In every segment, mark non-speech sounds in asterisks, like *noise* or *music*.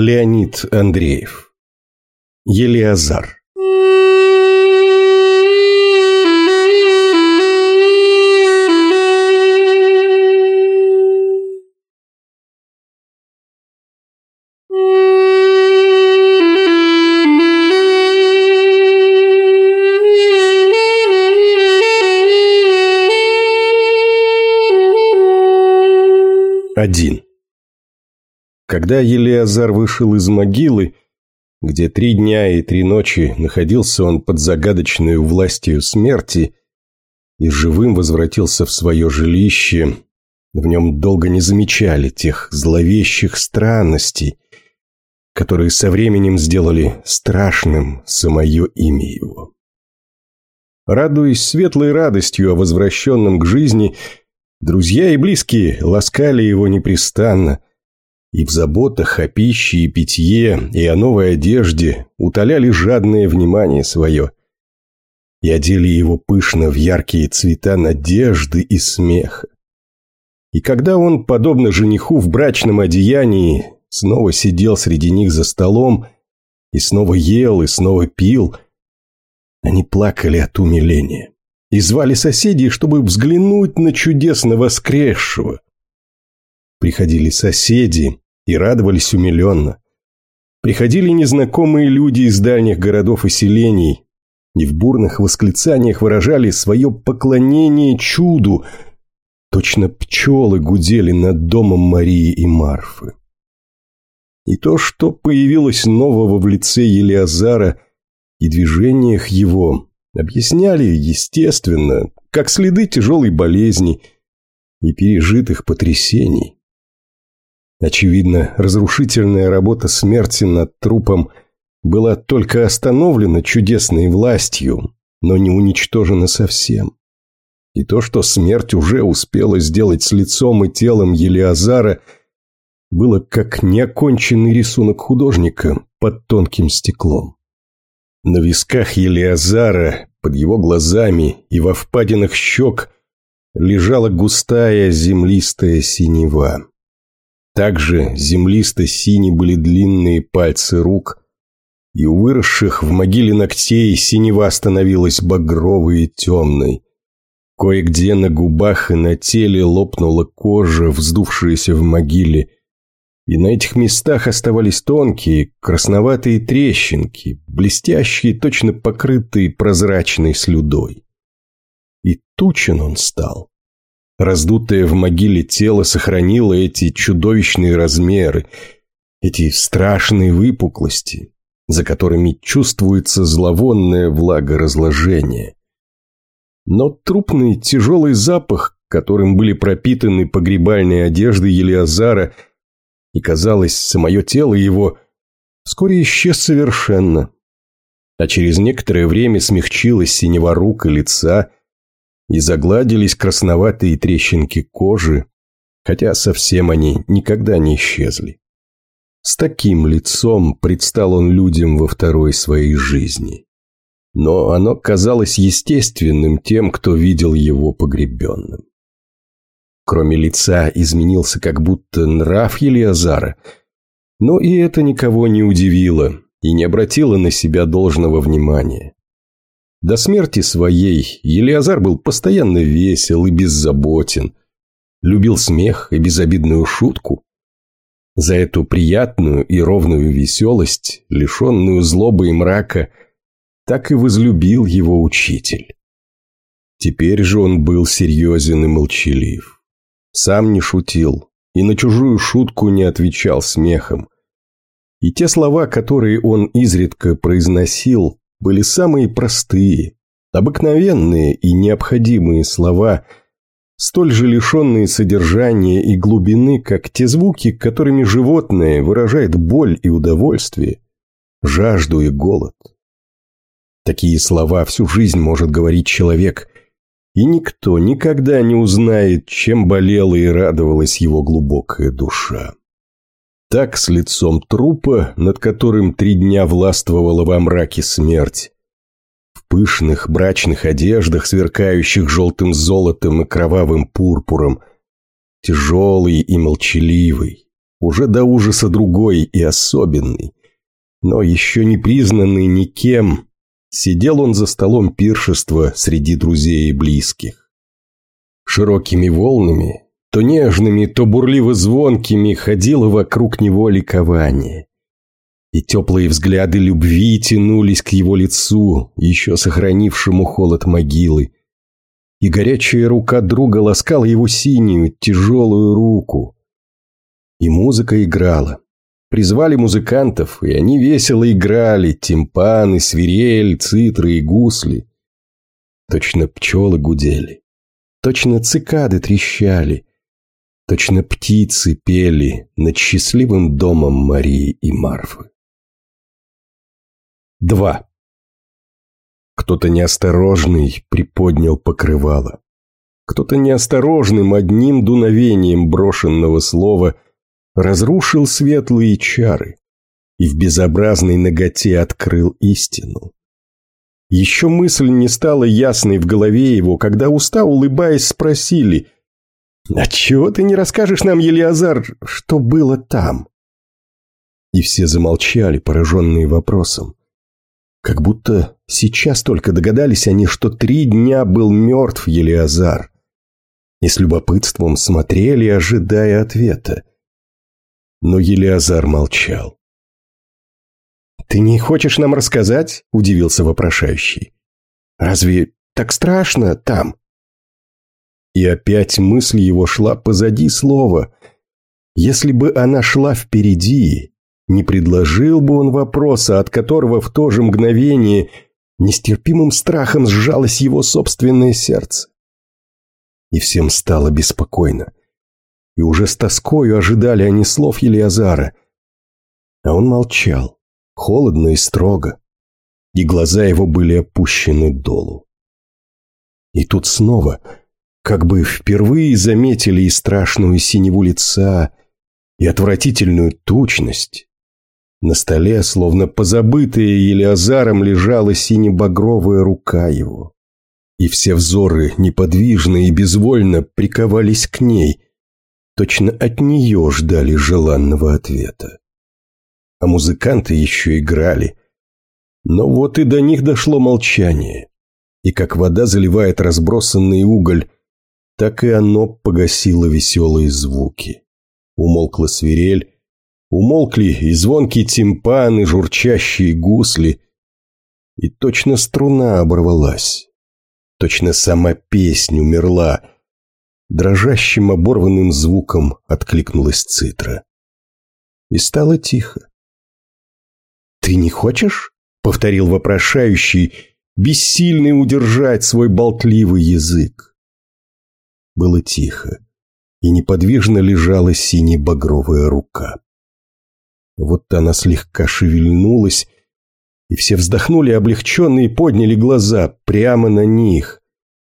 Леонид Андреев. Елиазар. Один Когда Елиазар вышел из могилы, где три дня и три ночи находился он под загадочной властью смерти, и живым возвратился в свое жилище, в нем долго не замечали тех зловещих странностей, которые со временем сделали страшным самое имя его. Радуясь светлой радостью о возвращенном к жизни, Друзья и близкие ласкали его непрестанно, и в заботах о пище и питье и о новой одежде утоляли жадное внимание свое и одели его пышно в яркие цвета надежды и смеха. И когда он, подобно жениху в брачном одеянии, снова сидел среди них за столом и снова ел и снова пил, они плакали от умиления и звали соседей, чтобы взглянуть на чудесно воскресшего. Приходили соседи и радовались умиленно. Приходили незнакомые люди из дальних городов и селений, и в бурных восклицаниях выражали свое поклонение чуду. Точно пчелы гудели над домом Марии и Марфы. И то, что появилось нового в лице Елиазара и движениях его, Объясняли, естественно, как следы тяжелой болезни и пережитых потрясений. Очевидно, разрушительная работа смерти над трупом была только остановлена чудесной властью, но не уничтожена совсем. И то, что смерть уже успела сделать с лицом и телом Елиазара, было как неоконченный рисунок художника под тонким стеклом. На висках Елиазара, под его глазами и во впадинах щек лежала густая землистая синева. Также землисто-сини были длинные пальцы рук, и у выросших в могиле ногтей синева становилась багровой и темной. Кое-где на губах и на теле лопнула кожа, вздувшаяся в могиле, и на этих местах оставались тонкие, красноватые трещинки, блестящие, точно покрытые прозрачной слюдой. И тучен он стал. Раздутое в могиле тело сохранило эти чудовищные размеры, эти страшные выпуклости, за которыми чувствуется зловонная влага разложения. Но трупный тяжелый запах, которым были пропитаны погребальные одежды Елиазара – и, казалось, самое тело его вскоре исчез совершенно. А через некоторое время смягчилась синева рук и лица, и загладились красноватые трещинки кожи, хотя совсем они никогда не исчезли. С таким лицом предстал он людям во второй своей жизни. Но оно казалось естественным тем, кто видел его погребенным. Кроме лица изменился как будто нрав Елиазара. Но и это никого не удивило и не обратило на себя должного внимания. До смерти своей Елиазар был постоянно весел и беззаботен, любил смех и безобидную шутку. За эту приятную и ровную веселость, лишенную злобы и мрака, так и возлюбил его учитель. Теперь же он был серьезен и молчалив. Сам не шутил и на чужую шутку не отвечал смехом. И те слова, которые он изредка произносил, были самые простые, обыкновенные и необходимые слова, столь же лишенные содержания и глубины, как те звуки, которыми животное выражает боль и удовольствие, жажду и голод. Такие слова всю жизнь может говорить человек, и никто никогда не узнает, чем болела и радовалась его глубокая душа. Так с лицом трупа, над которым три дня властвовала во мраке смерть, в пышных брачных одеждах, сверкающих желтым золотом и кровавым пурпуром, тяжелый и молчаливый, уже до ужаса другой и особенный, но еще не признанный никем, сидел он за столом пиршества среди друзей и близких. Широкими волнами, то нежными, то бурливо-звонкими ходило вокруг него ликование. И теплые взгляды любви тянулись к его лицу, еще сохранившему холод могилы. И горячая рука друга ласкала его синюю, тяжелую руку. И музыка играла. Призвали музыкантов, и они весело играли, тимпаны, свирель, цитры и гусли. Точно пчелы гудели. Точно цикады трещали. Точно птицы пели над счастливым домом Марии и Марфы. 2. Кто-то неосторожный приподнял покрывало. Кто-то неосторожным одним дуновением брошенного слова разрушил светлые чары и в безобразной ноготе открыл истину. Еще мысль не стала ясной в голове его, когда уста, улыбаясь, спросили – «А чего ты не расскажешь нам, Елиазар, что было там?» И все замолчали, пораженные вопросом. Как будто сейчас только догадались они, что три дня был мертв Елиазар. И с любопытством смотрели, ожидая ответа. Но Елиазар молчал. «Ты не хочешь нам рассказать?» – удивился вопрошающий. «Разве так страшно там?» И опять мысль его шла позади слова. Если бы она шла впереди, не предложил бы он вопроса, от которого в то же мгновение нестерпимым страхом сжалось его собственное сердце. И всем стало беспокойно. И уже с тоскою ожидали они слов Елиазара. А он молчал, холодно и строго, и глаза его были опущены долу. И тут снова как бы впервые заметили и страшную синеву лица, и отвратительную тучность. На столе, словно позабытая Елиазаром, лежала синебагровая рука его. И все взоры, неподвижно и безвольно, приковались к ней. Точно от нее ждали желанного ответа. А музыканты еще играли. Но вот и до них дошло молчание. И как вода заливает разбросанный уголь, так и оно погасило веселые звуки. Умолкла свирель, умолкли и звонкие тимпаны, журчащие гусли, и точно струна оборвалась. Точно сама песня умерла. Дрожащим оборванным звуком откликнулась цитра. И стало тихо. «Ты не хочешь?» — повторил вопрошающий, бессильный удержать свой болтливый язык. Было тихо, и неподвижно лежала сине-багровая рука. Вот она слегка шевельнулась, и все вздохнули облегченно и подняли глаза прямо на них,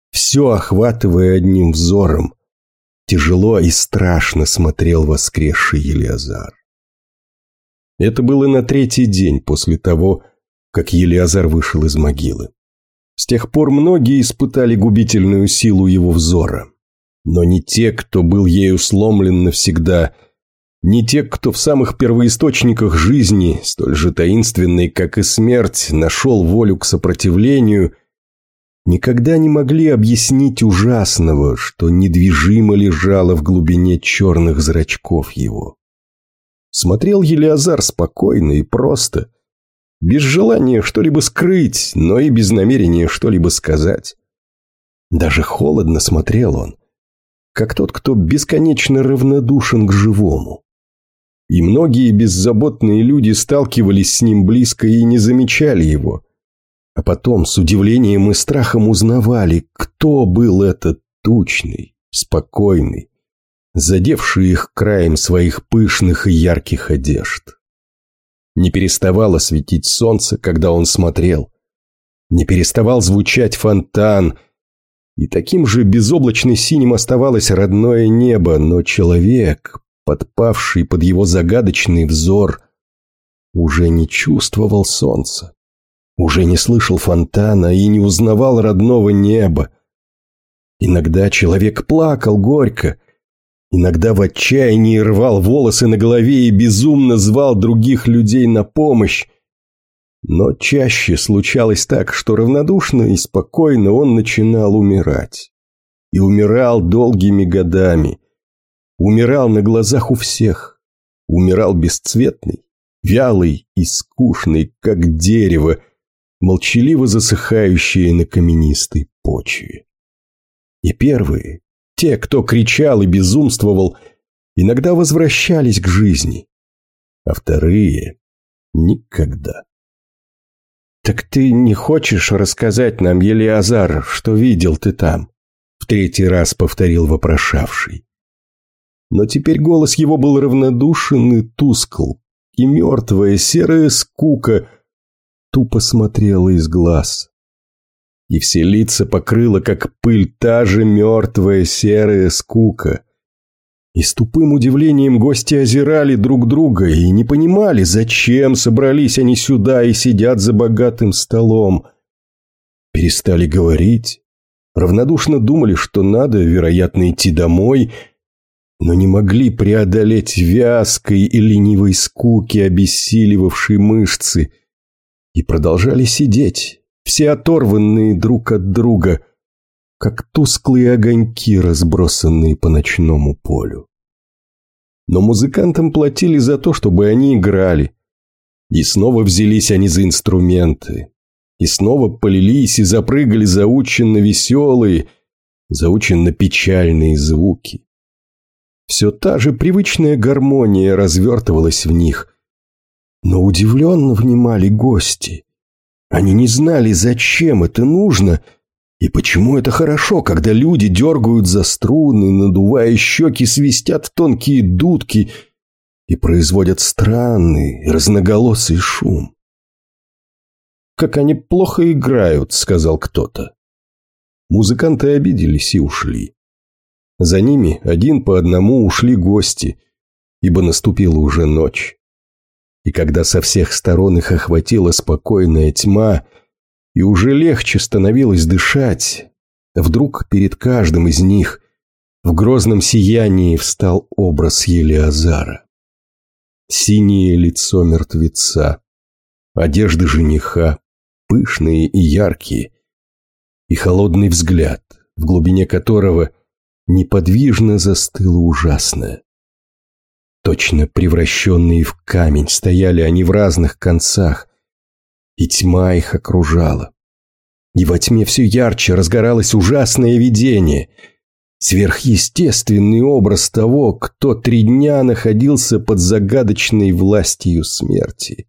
все охватывая одним взором. Тяжело и страшно смотрел воскресший Елиазар. Это было на третий день после того, как Елиазар вышел из могилы. С тех пор многие испытали губительную силу его взора но не те, кто был ею сломлен навсегда, не те, кто в самых первоисточниках жизни, столь же таинственной, как и смерть, нашел волю к сопротивлению, никогда не могли объяснить ужасного, что недвижимо лежало в глубине черных зрачков его. Смотрел Елиазар спокойно и просто, без желания что-либо скрыть, но и без намерения что-либо сказать. Даже холодно смотрел он, как тот, кто бесконечно равнодушен к живому. И многие беззаботные люди сталкивались с ним близко и не замечали его. А потом с удивлением и страхом узнавали, кто был этот тучный, спокойный, задевший их краем своих пышных и ярких одежд. Не переставало светить солнце, когда он смотрел. Не переставал звучать фонтан, и таким же безоблачно синим оставалось родное небо, но человек, подпавший под его загадочный взор, уже не чувствовал солнца, уже не слышал фонтана и не узнавал родного неба. Иногда человек плакал горько, Иногда в отчаянии рвал волосы на голове и безумно звал других людей на помощь. Но чаще случалось так, что равнодушно и спокойно он начинал умирать. И умирал долгими годами. Умирал на глазах у всех. Умирал бесцветный, вялый и скучный, как дерево, молчаливо засыхающее на каменистой почве. И первые, те, кто кричал и безумствовал, иногда возвращались к жизни, а вторые – никогда. «Так ты не хочешь рассказать нам, Елиазар, что видел ты там?» В третий раз повторил вопрошавший. Но теперь голос его был равнодушен и тускл, и мертвая серая скука тупо смотрела из глаз и все лица покрыла, как пыль, та же мертвая серая скука. И с тупым удивлением гости озирали друг друга и не понимали, зачем собрались они сюда и сидят за богатым столом. Перестали говорить, равнодушно думали, что надо, вероятно, идти домой, но не могли преодолеть вязкой и ленивой скуки, обессиливавшей мышцы, и продолжали сидеть все оторванные друг от друга, как тусклые огоньки, разбросанные по ночному полю. Но музыкантам платили за то, чтобы они играли. И снова взялись они за инструменты. И снова полились и запрыгали заученно веселые, заученно печальные звуки. Все та же привычная гармония развертывалась в них. Но удивленно внимали гости. Они не знали, зачем это нужно и почему это хорошо, когда люди дергают за струны, надувая щеки, свистят тонкие дудки и производят странный, разноголосый шум. «Как они плохо играют», — сказал кто-то. Музыканты обиделись и ушли. За ними один по одному ушли гости, ибо наступила уже ночь. И когда со всех сторон их охватила спокойная тьма, и уже легче становилось дышать, вдруг перед каждым из них в грозном сиянии встал образ Елиазара. Синее лицо мертвеца, одежды жениха, пышные и яркие, и холодный взгляд, в глубине которого неподвижно застыло ужасное. Точно превращенные в камень стояли они в разных концах, и тьма их окружала. И во тьме все ярче разгоралось ужасное видение, сверхъестественный образ того, кто три дня находился под загадочной властью смерти.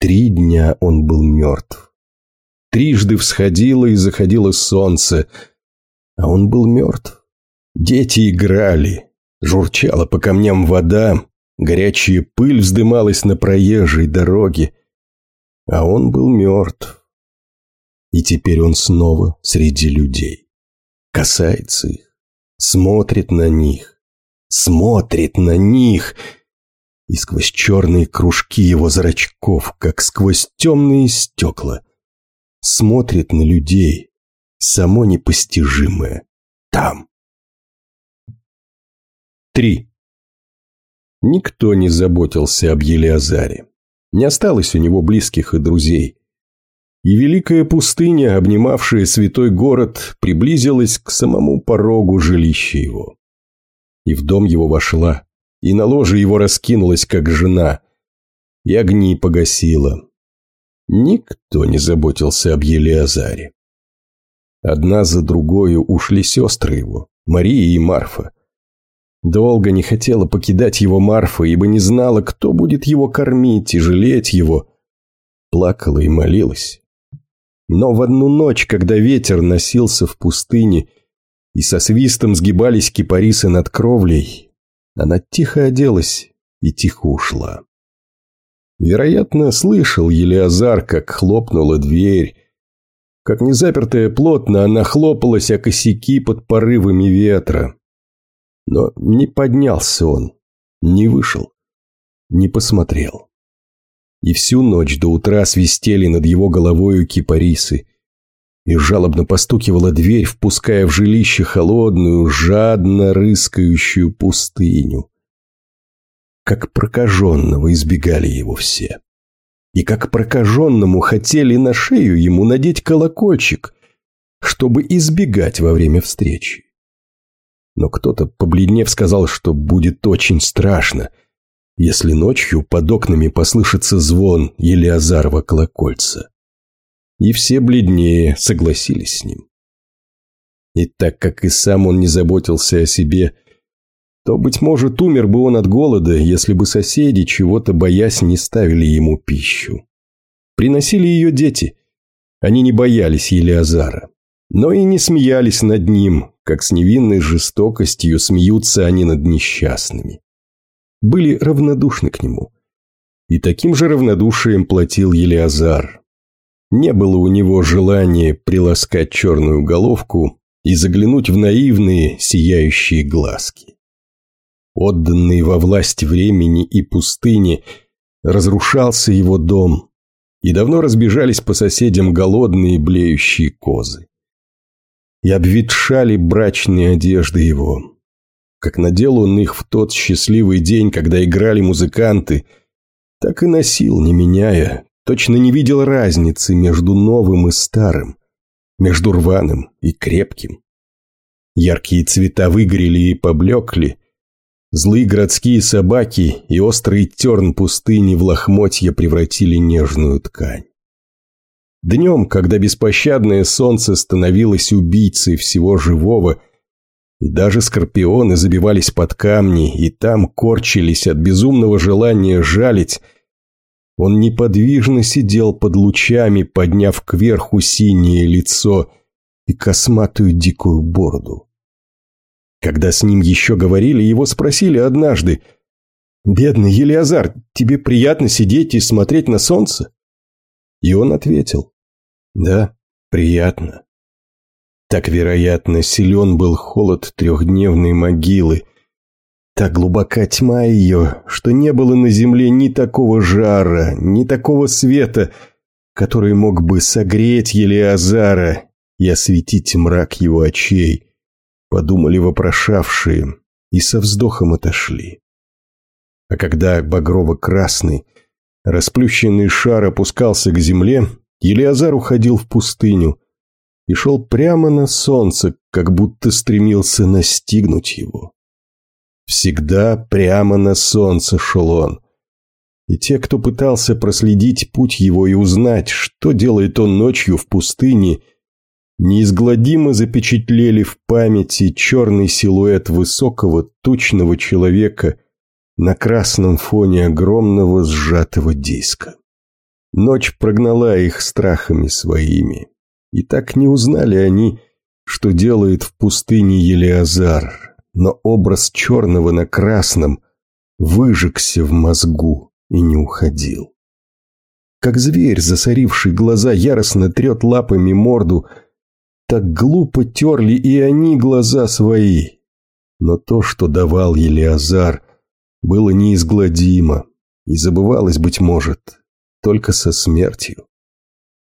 Три дня он был мертв. Трижды всходило и заходило солнце, а он был мертв. Дети играли, Журчала по камням вода, горячая пыль вздымалась на проезжей дороге, а он был мертв. И теперь он снова среди людей. Касается их, смотрит на них, смотрит на них, и сквозь черные кружки его зрачков, как сквозь темные стекла, смотрит на людей, само непостижимое, там. 3. Никто не заботился об Елиазаре. Не осталось у него близких и друзей. И великая пустыня, обнимавшая святой город, приблизилась к самому порогу жилища его. И в дом его вошла, и на ложе его раскинулась, как жена, и огни погасила. Никто не заботился об Елиазаре. Одна за другою ушли сестры его, Мария и Марфа, Долго не хотела покидать его Марфа, ибо не знала, кто будет его кормить и жалеть его. Плакала и молилась. Но в одну ночь, когда ветер носился в пустыне и со свистом сгибались кипарисы над кровлей, она тихо оделась и тихо ушла. Вероятно, слышал Елиазар, как хлопнула дверь, как незапертая плотно она хлопалась о косяки под порывами ветра. Но не поднялся он, не вышел, не посмотрел. И всю ночь до утра свистели над его головою кипарисы, и жалобно постукивала дверь, впуская в жилище холодную, жадно рыскающую пустыню. Как прокаженного избегали его все. И как прокаженному хотели на шею ему надеть колокольчик, чтобы избегать во время встречи. Но кто-то, побледнев, сказал, что будет очень страшно, если ночью под окнами послышится звон Елиазарова колокольца и все бледнее согласились с ним. И так как и сам он не заботился о себе, то, быть может, умер бы он от голода, если бы соседи, чего-то боясь, не ставили ему пищу. Приносили ее дети. Они не боялись Елиазара, но и не смеялись над ним, как с невинной жестокостью смеются они над несчастными. Были равнодушны к нему. И таким же равнодушием платил Елиазар, не было у него желания приласкать черную головку и заглянуть в наивные, сияющие глазки. Отданный во власть времени и пустыни, разрушался его дом, и давно разбежались по соседям голодные блеющие козы. И обветшали брачные одежды его. Как надел он их в тот счастливый день, когда играли музыканты, так и носил, не меняя, точно не видел разницы между новым и старым, между рваным и крепким. Яркие цвета выгорели и поблекли, злые городские собаки и острый терн пустыни в лохмотья превратили нежную ткань. Днем, когда беспощадное солнце становилось убийцей всего живого, и даже скорпионы забивались под камни и там корчились от безумного желания жалить, он неподвижно сидел под лучами, подняв кверху синее лицо и косматую дикую бороду. Когда с ним еще говорили, его спросили однажды, «Бедный Елиазар, тебе приятно сидеть и смотреть на солнце?» И он ответил, «Да, приятно». Так, вероятно, силен был холод трехдневной могилы – так глубока тьма ее, что не было на земле ни такого жара, ни такого света, который мог бы согреть Елиазара и осветить мрак его очей, подумали вопрошавшие и со вздохом отошли. А когда багрово-красный, расплющенный шар опускался к земле, Елиазар уходил в пустыню и шел прямо на солнце, как будто стремился настигнуть его. Всегда прямо на солнце шел он. И те, кто пытался проследить путь его и узнать, что делает он ночью в пустыне, неизгладимо запечатлели в памяти черный силуэт высокого, тучного человека на красном фоне огромного сжатого диска. Ночь прогнала их страхами своими, и так не узнали они, что делает в пустыне Елиазар, но образ черного на красном выжегся в мозгу и не уходил. Как зверь, засоривший глаза, яростно трет лапами морду, так глупо терли и они глаза свои. Но то, что давал Елиазар, было неизгладимо и забывалось, быть может, только со смертью.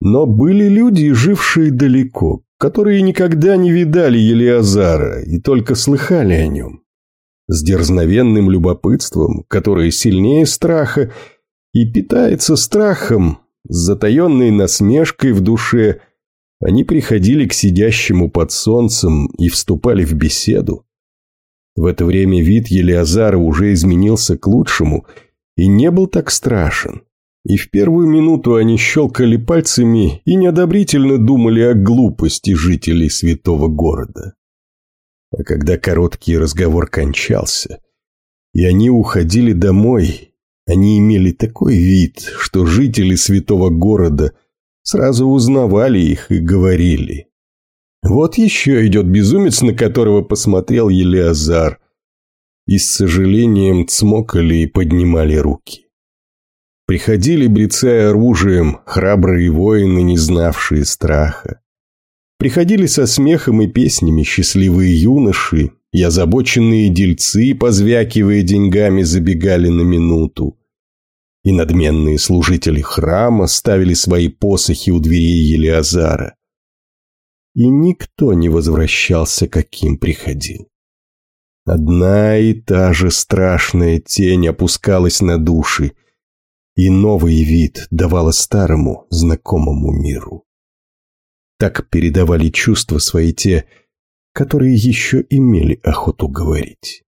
Но были люди, жившие далеко, которые никогда не видали Елиазара и только слыхали о нем. С дерзновенным любопытством, которое сильнее страха и питается страхом, с затаенной насмешкой в душе, они приходили к сидящему под солнцем и вступали в беседу. В это время вид Елиазара уже изменился к лучшему и не был так страшен. И в первую минуту они щелкали пальцами и неодобрительно думали о глупости жителей святого города. А когда короткий разговор кончался, и они уходили домой, они имели такой вид, что жители святого города сразу узнавали их и говорили. Вот еще идет безумец, на которого посмотрел Елиазар, и с сожалением цмокали и поднимали руки. Приходили, брецая оружием, храбрые воины, не знавшие страха. Приходили со смехом и песнями счастливые юноши, и озабоченные дельцы, позвякивая деньгами, забегали на минуту. И надменные служители храма ставили свои посохи у дверей Елиазара. и никто не возвращался, каким приходил. Одна и та же страшная тень опускалась на души, и новый вид давала старому, знакомому миру. Так передавали чувства свои те, которые еще имели охоту говорить.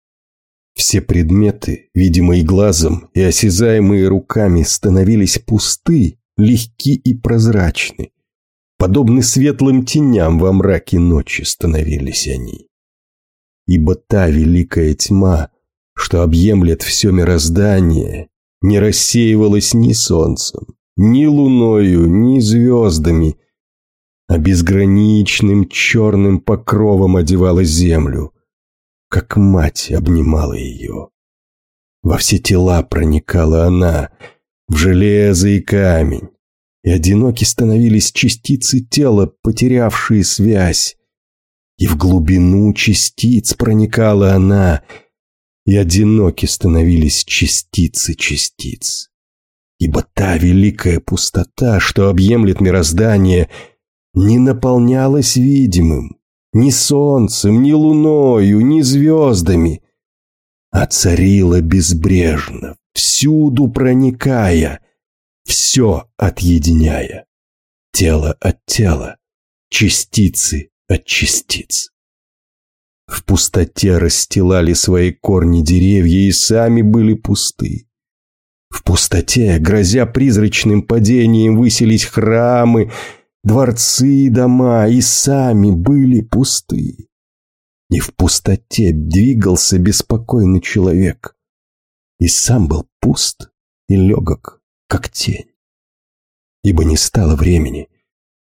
Все предметы, видимые глазом и осязаемые руками, становились пусты, легки и прозрачны. Подобны светлым теням во мраке ночи становились они. Ибо та великая тьма, что объемлет все мироздание, не рассеивалась ни солнцем, ни луною, ни звездами, а безграничным черным покровом одевала землю, как мать обнимала ее. Во все тела проникала она, в железо и камень, и одиноки становились частицы тела, потерявшие связь. И в глубину частиц проникала она, и одиноки становились частицы частиц. Ибо та великая пустота, что объемлет мироздание, не наполнялась видимым, ни солнцем, ни луною, ни звездами, а царила безбрежно, всюду проникая, все отъединяя, тело от тела, частицы от частиц. В пустоте расстилали свои корни деревья и сами были пусты. В пустоте, грозя призрачным падением, высились храмы, дворцы и дома, и сами были пусты. И в пустоте двигался беспокойный человек, и сам был пуст и легок, как тень. Ибо не стало времени,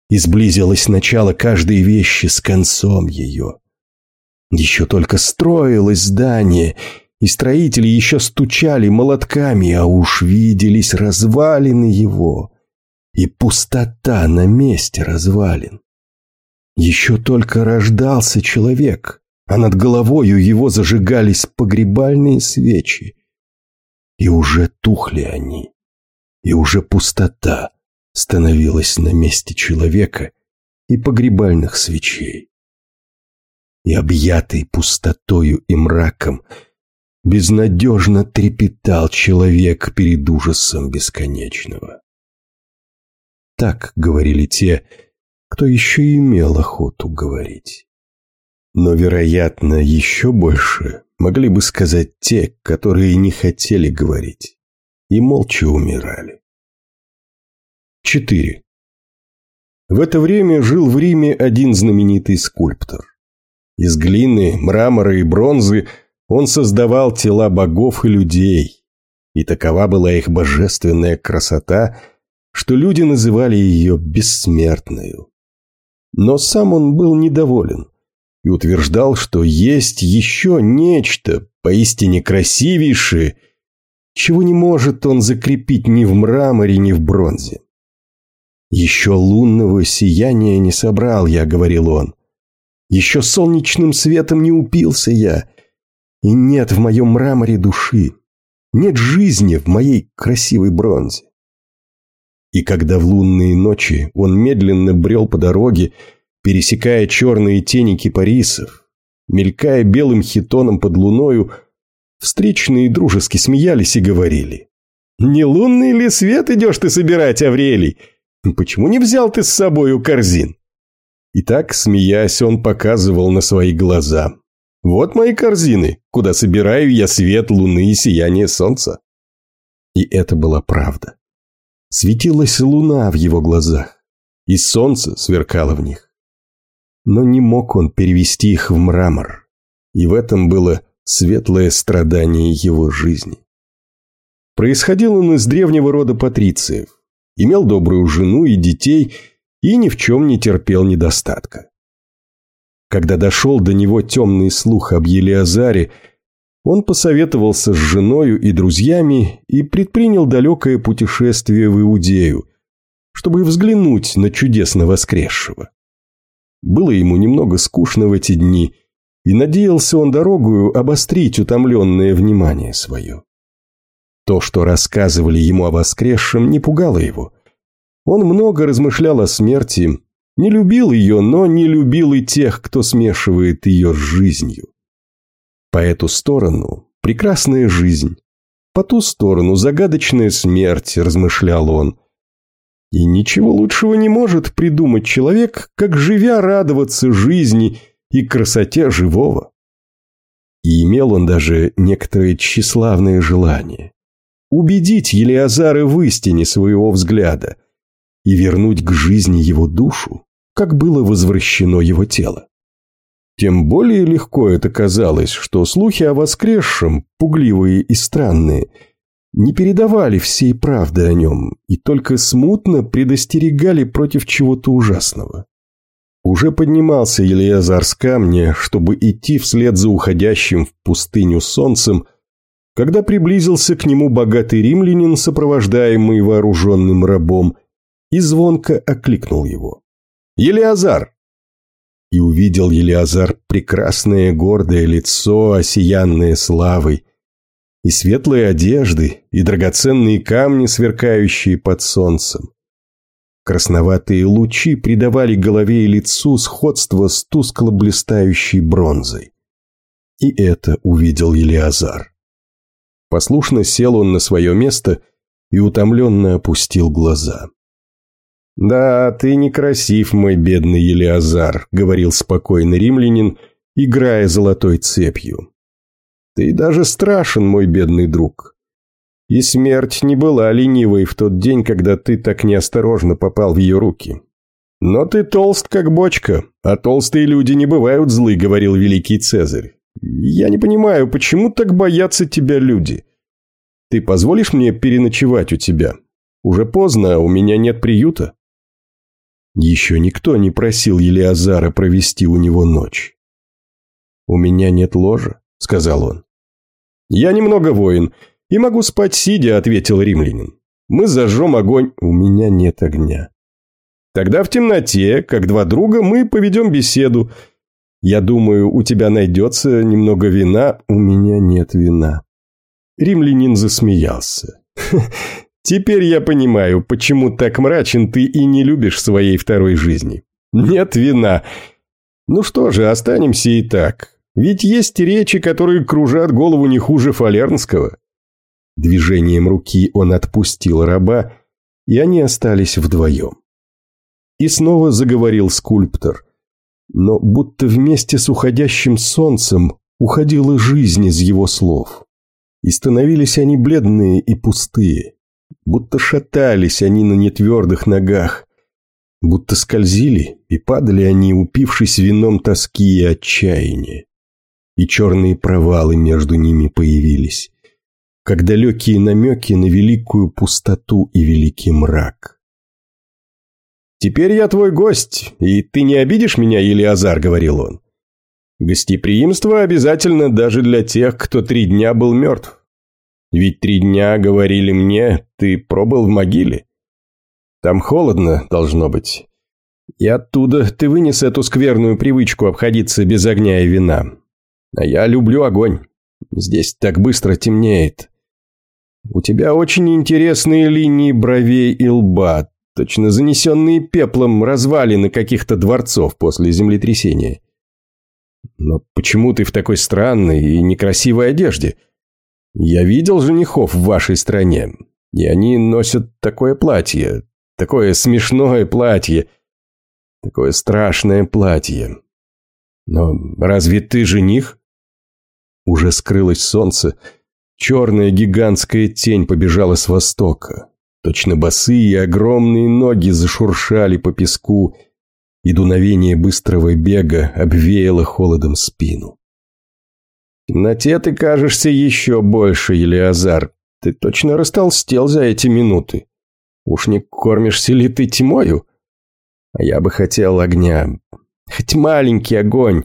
и сблизилось начало каждой вещи с концом ее. Еще только строилось здание, и строители еще стучали молотками, а уж виделись развалины его, и пустота на месте развалин. Еще только рождался человек, а над головою его зажигались погребальные свечи. И уже тухли они, и уже пустота становилась на месте человека и погребальных свечей. И объятый пустотою и мраком безнадежно трепетал человек перед ужасом бесконечного. Так говорили те, кто еще имел охоту говорить. Но, вероятно, еще больше могли бы сказать те, которые не хотели говорить и молча умирали. 4. В это время жил в Риме один знаменитый скульптор. Из глины, мрамора и бронзы он создавал тела богов и людей, и такова была их божественная красота, что люди называли ее бессмертную. Но сам он был недоволен и утверждал, что есть еще нечто поистине красивейшее, чего не может он закрепить ни в мраморе, ни в бронзе. «Еще лунного сияния не собрал я», — говорил он. «Еще солнечным светом не упился я, и нет в моем мраморе души, нет жизни в моей красивой бронзе». И когда в лунные ночи он медленно брел по дороге, пересекая черные тени кипарисов, мелькая белым хитоном под луною, встречные дружески смеялись и говорили. «Не лунный ли свет идешь ты собирать, Аврелий? Почему не взял ты с собою корзин?» И так, смеясь, он показывал на свои глаза. «Вот мои корзины, куда собираю я свет луны и сияние солнца». И это была правда. Светилась луна в его глазах, и солнце сверкало в них но не мог он перевести их в мрамор, и в этом было светлое страдание его жизни. Происходил он из древнего рода патрициев, имел добрую жену и детей и ни в чем не терпел недостатка. Когда дошел до него темный слух об Елиазаре, он посоветовался с женою и друзьями и предпринял далекое путешествие в Иудею, чтобы взглянуть на чудесно воскресшего. Было ему немного скучно в эти дни, и надеялся он дорогую обострить утомленное внимание свое. То, что рассказывали ему о воскресшем, не пугало его. Он много размышлял о смерти Не любил ее, но не любил и тех, кто смешивает ее с жизнью. По эту сторону прекрасная жизнь, по ту сторону загадочная смерть, размышлял он. И ничего лучшего не может придумать человек, как живя радоваться жизни и красоте живого. И имел он даже некоторое тщеславное желание убедить Елиазара в истине своего взгляда и вернуть к жизни его душу, как было возвращено его тело. Тем более легко это казалось, что слухи о воскресшем, пугливые и странные, не передавали всей правды о нем и только смутно предостерегали против чего-то ужасного. Уже поднимался Елиазар с камня, чтобы идти вслед за уходящим в пустыню солнцем, когда приблизился к нему богатый римлянин, сопровождаемый вооруженным рабом, и звонко окликнул его. «Елиазар!» И увидел Елиазар прекрасное гордое лицо, осиянное славой, и светлые одежды, и драгоценные камни, сверкающие под солнцем. Красноватые лучи придавали голове и лицу сходство с тускло-блистающей бронзой. И это увидел Елиазар. Послушно сел он на свое место и утомленно опустил глаза. «Да, ты некрасив, мой бедный Елиазар», — говорил спокойный римлянин, играя золотой цепью. «Ты даже страшен, мой бедный друг. И смерть не была ленивой в тот день, когда ты так неосторожно попал в ее руки. Но ты толст, как бочка, а толстые люди не бывают злы, говорил великий Цезарь. Я не понимаю, почему так боятся тебя люди? Ты позволишь мне переночевать у тебя? Уже поздно, а у меня нет приюта. Еще никто не просил Елиазара провести у него ночь. «У меня нет ложа», — сказал он. «Я немного воин, «И могу спать сидя», — ответил римлянин. «Мы зажжем огонь, у меня нет огня». «Тогда в темноте, как два друга, мы поведем беседу. Я думаю, у тебя найдется немного вина, у меня нет вина». Римлянин засмеялся. *laughs* «Теперь я понимаю, почему так мрачен ты и не любишь своей второй жизни. Нет вина. Ну что же, останемся и так. Ведь есть речи, которые кружат голову не хуже фалернского. Движением руки он отпустил раба, и они остались вдвоем. И снова заговорил скульптор, но будто вместе с уходящим солнцем уходила жизнь из его слов. И становились они бледные и пустые, будто шатались они на нетвердых ногах, будто скользили и падали они, упившись вином тоски и отчаяния. И черные провалы между ними появились как далекие намеки на великую пустоту и великий мрак. «Теперь я твой гость, и ты не обидишь меня, Елиазар», — говорил он. «Гостеприимство обязательно даже для тех, кто три дня был мертв. Ведь три дня, говорили мне, ты пробыл в могиле. Там холодно, должно быть. И оттуда ты вынес эту скверную привычку обходиться без огня и вина. А я люблю огонь. Здесь так быстро темнеет. У тебя очень интересные линии бровей и лба, точно занесенные пеплом развалины каких-то дворцов после землетрясения. Но почему ты в такой странной и некрасивой одежде? Я видел женихов в вашей стране, и они носят такое платье, такое смешное платье, такое страшное платье. Но разве ты жених? Уже скрылось солнце, Черная гигантская тень побежала с востока. Точно босые огромные ноги зашуршали по песку, и дуновение быстрого бега обвеяло холодом спину. «В темноте ты кажешься еще больше, Елиазар. Ты точно растолстел за эти минуты. Уж не кормишься ли ты тьмою? А я бы хотел огня. Хоть маленький огонь,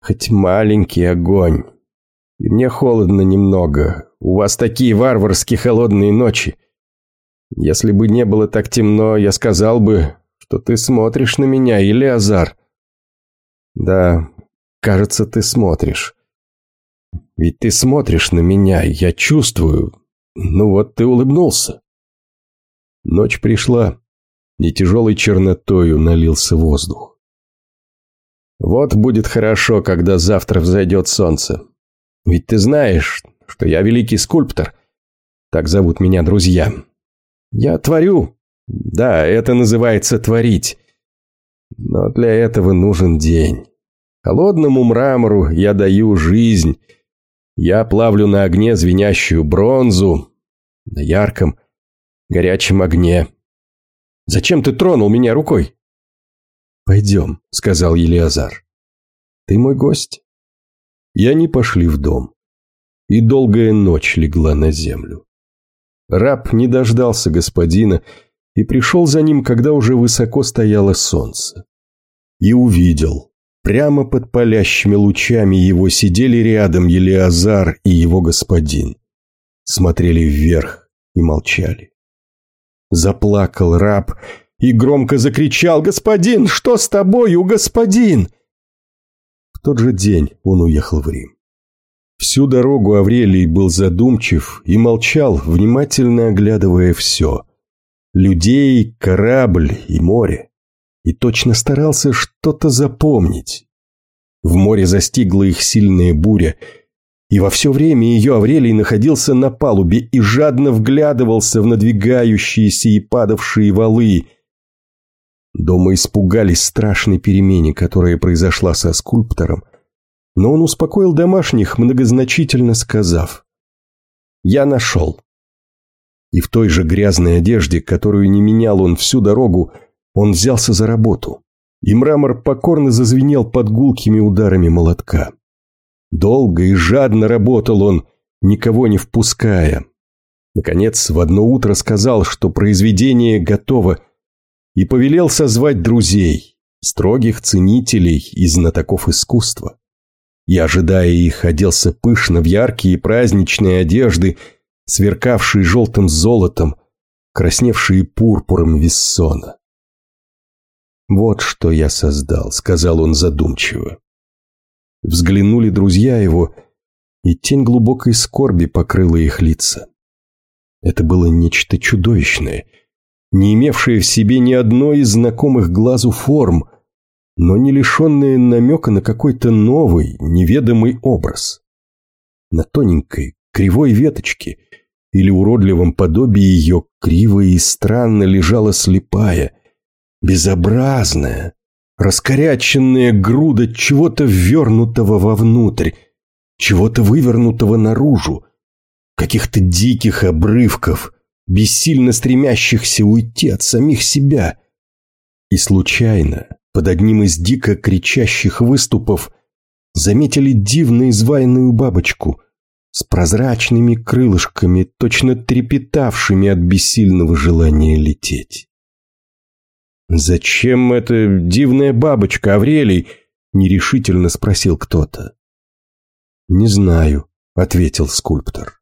хоть маленький огонь. И мне холодно немного, у вас такие варварски холодные ночи. Если бы не было так темно, я сказал бы, что ты смотришь на меня, или Азар. Да, кажется, ты смотришь. Ведь ты смотришь на меня, я чувствую. Ну вот ты улыбнулся. Ночь пришла. и тяжелой чернотою налился воздух. Вот будет хорошо, когда завтра взойдет солнце. Ведь ты знаешь, что я великий скульптор. Так зовут меня друзья. Я творю. Да, это называется творить. Но для этого нужен день. Холодному мрамору я даю жизнь. Я плавлю на огне звенящую бронзу, на ярком, горячем огне. Зачем ты тронул меня рукой? «Пойдем», — сказал Елиазар. «Ты мой гость». И они пошли в дом. И долгая ночь легла на землю. Раб не дождался господина и пришел за ним, когда уже высоко стояло солнце. И увидел. Прямо под палящими лучами его сидели рядом Елиазар и его господин. Смотрели вверх и молчали. Заплакал раб и громко закричал «Господин, что с тобою, господин?» В тот же день он уехал в Рим. Всю дорогу Аврелий был задумчив и молчал, внимательно оглядывая все. Людей, корабль и море. И точно старался что-то запомнить. В море застигла их сильная буря, и во все время ее Аврелий находился на палубе и жадно вглядывался в надвигающиеся и падавшие валы – Дома испугались страшной перемене, которая произошла со скульптором, но он успокоил домашних, многозначительно сказав «Я нашел». И в той же грязной одежде, которую не менял он всю дорогу, он взялся за работу, и мрамор покорно зазвенел под гулкими ударами молотка. Долго и жадно работал он, никого не впуская. Наконец, в одно утро сказал, что произведение готово, и повелел созвать друзей, строгих ценителей и знатоков искусства. И, ожидая их, оделся пышно в яркие праздничные одежды, сверкавшие желтым золотом, красневшие пурпуром Виссона. «Вот что я создал», — сказал он задумчиво. Взглянули друзья его, и тень глубокой скорби покрыла их лица. Это было нечто чудовищное — не имевшая в себе ни одной из знакомых глазу форм, но не лишенная намека на какой-то новый, неведомый образ. На тоненькой, кривой веточке или уродливом подобии ее криво и странно лежала слепая, безобразная, раскоряченная груда чего-то ввернутого вовнутрь, чего-то вывернутого наружу, каких-то диких обрывков – бессильно стремящихся уйти от самих себя. И случайно, под одним из дико кричащих выступов, заметили дивно изваянную бабочку с прозрачными крылышками, точно трепетавшими от бессильного желания лететь. «Зачем эта дивная бабочка, Аврелий?» – нерешительно спросил кто-то. «Не знаю», – ответил скульптор.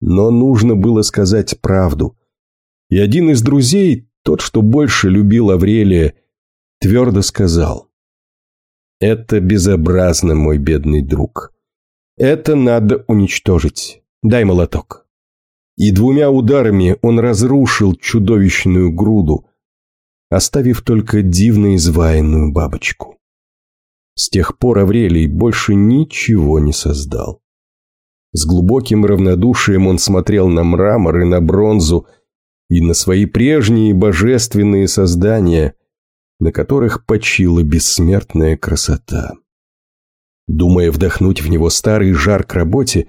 Но нужно было сказать правду. И один из друзей, тот, что больше любил Аврелия, твердо сказал. «Это безобразно, мой бедный друг. Это надо уничтожить. Дай молоток». И двумя ударами он разрушил чудовищную груду, оставив только дивно изваянную бабочку. С тех пор Аврелий больше ничего не создал. С глубоким равнодушием он смотрел на мрамор и на бронзу, и на свои прежние божественные создания, на которых почила бессмертная красота. Думая вдохнуть в него старый жар к работе,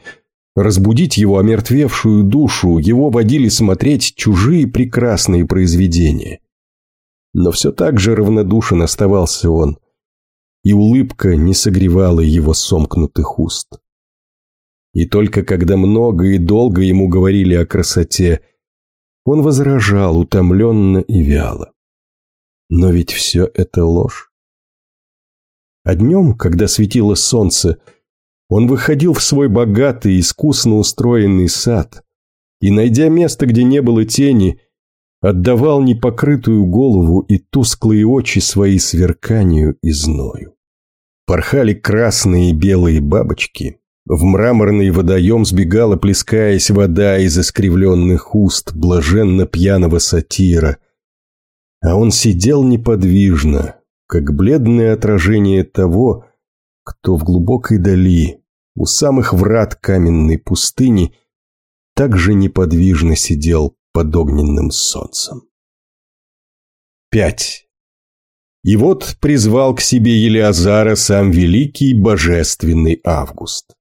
разбудить его омертвевшую душу, его водили смотреть чужие прекрасные произведения. Но все так же равнодушен оставался он, и улыбка не согревала его сомкнутых уст. И только когда много и долго ему говорили о красоте, он возражал утомленно и вяло. Но ведь все это ложь. А днем, когда светило солнце, он выходил в свой богатый, искусно устроенный сад и, найдя место, где не было тени, отдавал непокрытую голову и тусклые очи свои сверканию и зною. Порхали красные и белые бабочки, в мраморный водоем сбегала, плескаясь вода из искривленных уст блаженно пьяного сатира. А он сидел неподвижно, как бледное отражение того, кто в глубокой дали, у самых врат каменной пустыни, так же неподвижно сидел под огненным солнцем. Пять. И вот призвал к себе Елиазара сам великий божественный Август.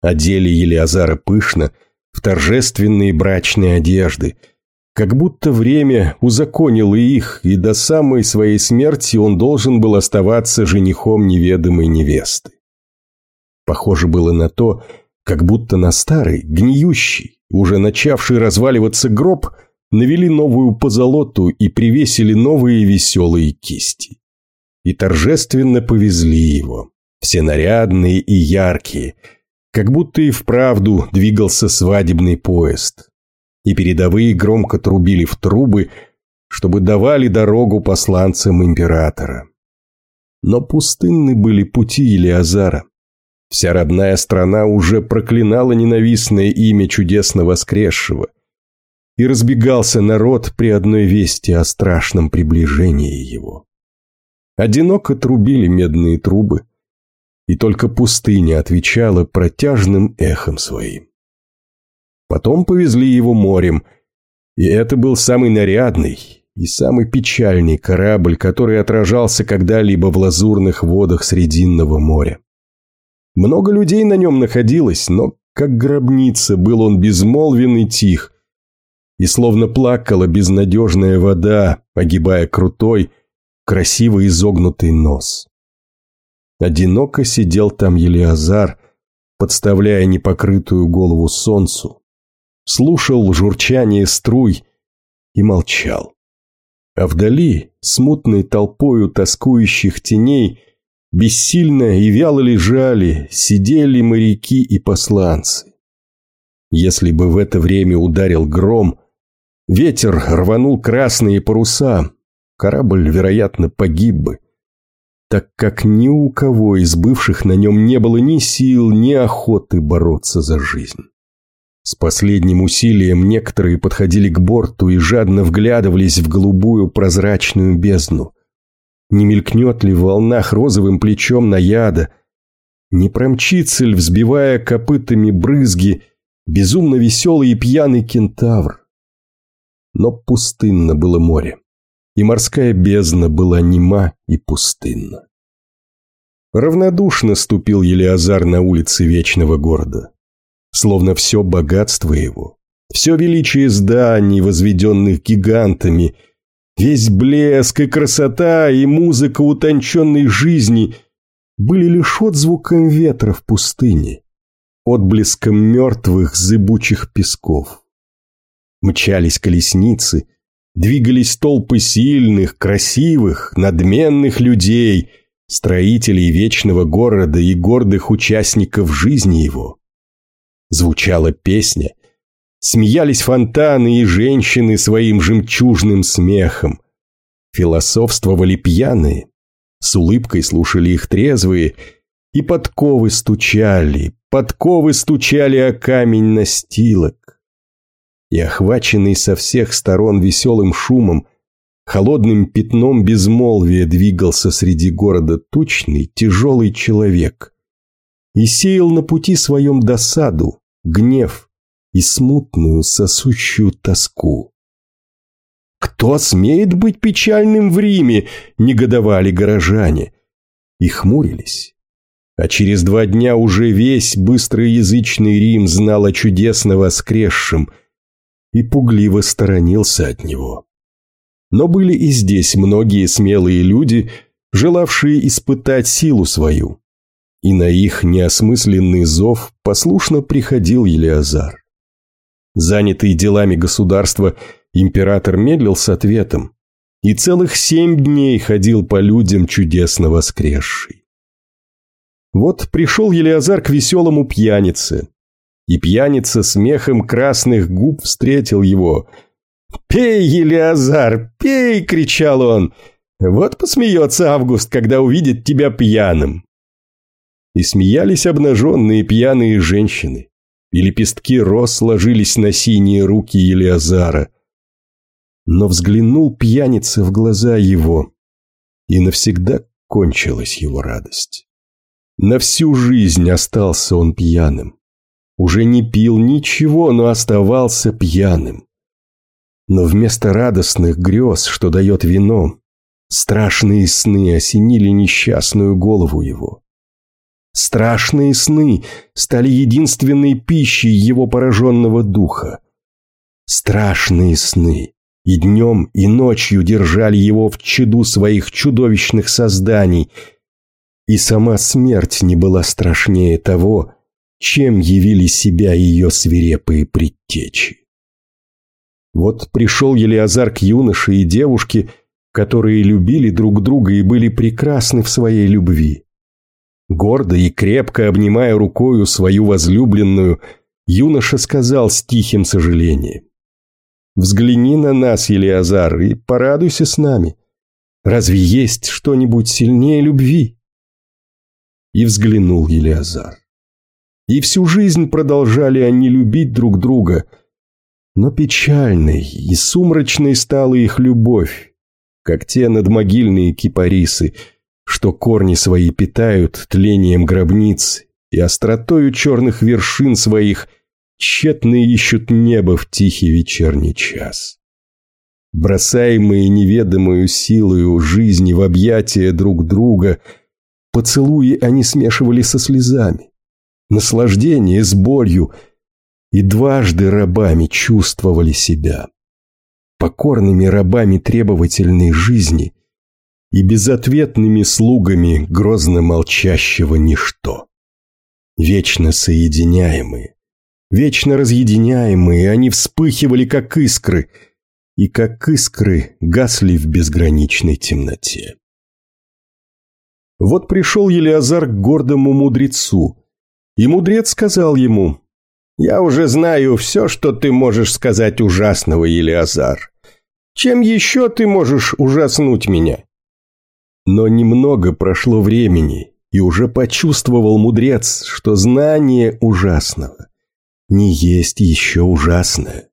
Одели Елиазара пышно в торжественные брачные одежды – как будто время узаконило их, и до самой своей смерти он должен был оставаться женихом неведомой невесты. Похоже было на то, как будто на старый, гниющий, уже начавший разваливаться гроб, навели новую позолоту и привесили новые веселые кисти. И торжественно повезли его, все нарядные и яркие, как будто и вправду двигался свадебный поезд, и передовые громко трубили в трубы, чтобы давали дорогу посланцам императора. Но пустынны были пути Илиазара. Вся родная страна уже проклинала ненавистное имя чудесно воскресшего. И разбегался народ при одной вести о страшном приближении его. Одиноко трубили медные трубы, и только пустыня отвечала протяжным эхом своим. Потом повезли его морем, и это был самый нарядный и самый печальный корабль, который отражался когда-либо в лазурных водах Срединного моря. Много людей на нем находилось, но как гробница был он безмолвен и тих, и словно плакала безнадежная вода, огибая крутой, красиво изогнутый нос. Одиноко сидел там Елиазар, подставляя непокрытую голову солнцу, слушал журчание струй и молчал. А вдали, смутной толпою тоскующих теней, бессильно и вяло лежали, сидели моряки и посланцы. Если бы в это время ударил гром, ветер рванул красные паруса, корабль, вероятно, погиб бы, так как ни у кого из бывших на нем не было ни сил, ни охоты бороться за жизнь. С последним усилием некоторые подходили к борту и жадно вглядывались в голубую прозрачную бездну. Не мелькнет ли в волнах розовым плечом наяда? Не промчится ли, взбивая копытами брызги, безумно веселый и пьяный кентавр? Но пустынно было море, и морская бездна была нема и пустынна. Равнодушно ступил Елиазар на улицы Вечного Города словно все богатство его, все величие зданий, возведенных гигантами, весь блеск и красота и музыка утонченной жизни были лишь отзвуком ветра в пустыне, отблеском мертвых зыбучих песков. Мчались колесницы, двигались толпы сильных, красивых, надменных людей, строителей вечного города и гордых участников жизни его. Звучала песня. Смеялись фонтаны и женщины своим жемчужным смехом. Философствовали пьяные. С улыбкой слушали их трезвые. И подковы стучали, подковы стучали о камень настилок. И охваченный со всех сторон веселым шумом, холодным пятном безмолвия двигался среди города тучный, тяжелый человек – и сеял на пути своем досаду, гнев и смутную сосущую тоску. «Кто смеет быть печальным в Риме?» – негодовали горожане. И хмурились. А через два дня уже весь быстроязычный Рим знал о чудесно воскресшем и пугливо сторонился от него. Но были и здесь многие смелые люди, желавшие испытать силу свою, и на их неосмысленный зов послушно приходил Елиазар. Занятый делами государства, император медлил с ответом и целых семь дней ходил по людям чудесно воскресший. Вот пришел Елиазар к веселому пьянице, и пьяница смехом красных губ встретил его. «Пей, Елиазар, пей!» — кричал он. «Вот посмеется Август, когда увидит тебя пьяным» и смеялись обнаженные пьяные женщины, и лепестки роз ложились на синие руки Елиазара. Но взглянул пьяница в глаза его, и навсегда кончилась его радость. На всю жизнь остался он пьяным. Уже не пил ничего, но оставался пьяным. Но вместо радостных грез, что дает вино, страшные сны осенили несчастную голову его. Страшные сны стали единственной пищей его пораженного духа. Страшные сны и днем, и ночью держали его в чаду своих чудовищных созданий, и сама смерть не была страшнее того, чем явили себя ее свирепые предтечи. Вот пришел Елиазар к юноше и девушке, которые любили друг друга и были прекрасны в своей любви. Гордо и крепко обнимая рукою свою возлюбленную, юноша сказал с тихим сожалением. «Взгляни на нас, Елиазар, и порадуйся с нами. Разве есть что-нибудь сильнее любви?» И взглянул Елиазар. И всю жизнь продолжали они любить друг друга, но печальной и сумрачной стала их любовь, как те надмогильные кипарисы – что корни свои питают тлением гробниц и остротою черных вершин своих тщетно ищут небо в тихий вечерний час. Бросаемые неведомую силою жизни в объятия друг друга, поцелуи они смешивали со слезами, наслаждение с болью, и дважды рабами чувствовали себя. Покорными рабами требовательной жизни – и безответными слугами грозно молчащего ничто. Вечно соединяемые, вечно разъединяемые, они вспыхивали, как искры, и как искры гасли в безграничной темноте. Вот пришел Елиазар к гордому мудрецу, и мудрец сказал ему, «Я уже знаю все, что ты можешь сказать ужасного, Елиазар. Чем еще ты можешь ужаснуть меня?» Но немного прошло времени, и уже почувствовал мудрец, что знание ужасного не есть еще ужасное,